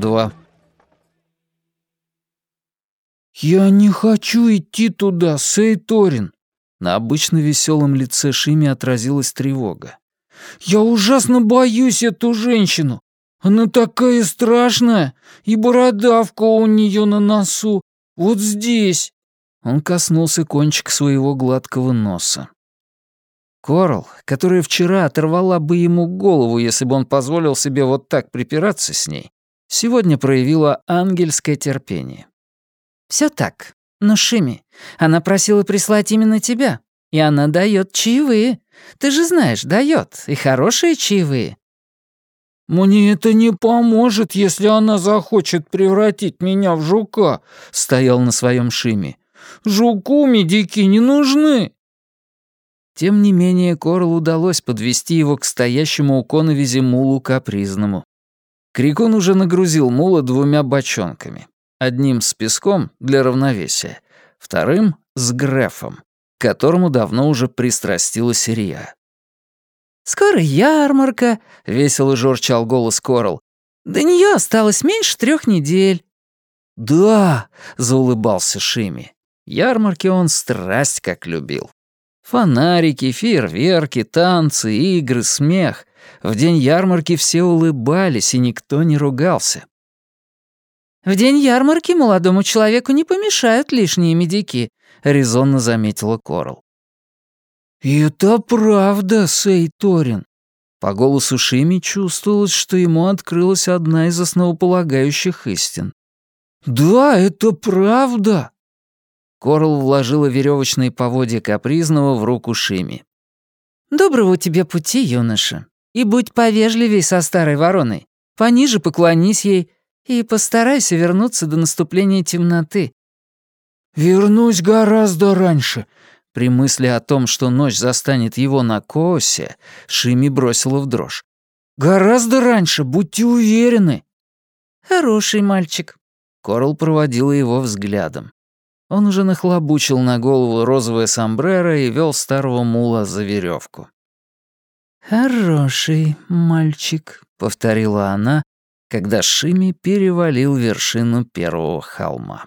2. «Я не хочу идти туда, Сейторин!» На обычно веселом лице Шими отразилась тревога. «Я ужасно боюсь эту женщину! Она такая страшная, и бородавка у нее на носу, вот здесь!» Он коснулся кончик своего гладкого носа. Корал, которая вчера оторвала бы ему голову, если бы он позволил себе вот так припираться с ней, сегодня проявила ангельское терпение. Все так. Но, Шими, она просила прислать именно тебя, и она дает чаевые. Ты же знаешь, дает, и хорошие чаевые. «Мне это не поможет, если она захочет превратить меня в жука», — стоял на своем Шиме. «Жуку медики не нужны». Тем не менее, Корл удалось подвести его к стоящему у коновизи мулу капризному. Крикун уже нагрузил мула двумя бочонками. Одним с песком для равновесия, вторым — с грефом, к которому давно уже пристрастилась Ирия. «Скоро ярмарка», — весело журчал голос Корал. «До нее осталось меньше трех недель». «Да», — заулыбался Шими. Ярмарки он страсть как любил. Фонарики, фейерверки, танцы, игры, смех. В день ярмарки все улыбались, и никто не ругался. «В день ярмарки молодому человеку не помешают лишние медики», — резонно заметила Корал. «Это правда, Сей Торин». По голосу Шими чувствовалось, что ему открылась одна из основополагающих истин. «Да, это правда!» Корл вложила веревочные поводья капризного в руку Шими. «Доброго тебе пути, юноша. И будь повежливей со старой вороной. Пониже поклонись ей и постарайся вернуться до наступления темноты». «Вернусь гораздо раньше», при мысли о том, что ночь застанет его на Коосе, Шими бросила в дрожь. «Гораздо раньше, будьте уверены». «Хороший мальчик». Корл проводила его взглядом. Он уже нахлобучил на голову розовое сомбреро и вел старого мула за веревку. «Хороший мальчик», — повторила она, когда Шими перевалил вершину первого холма.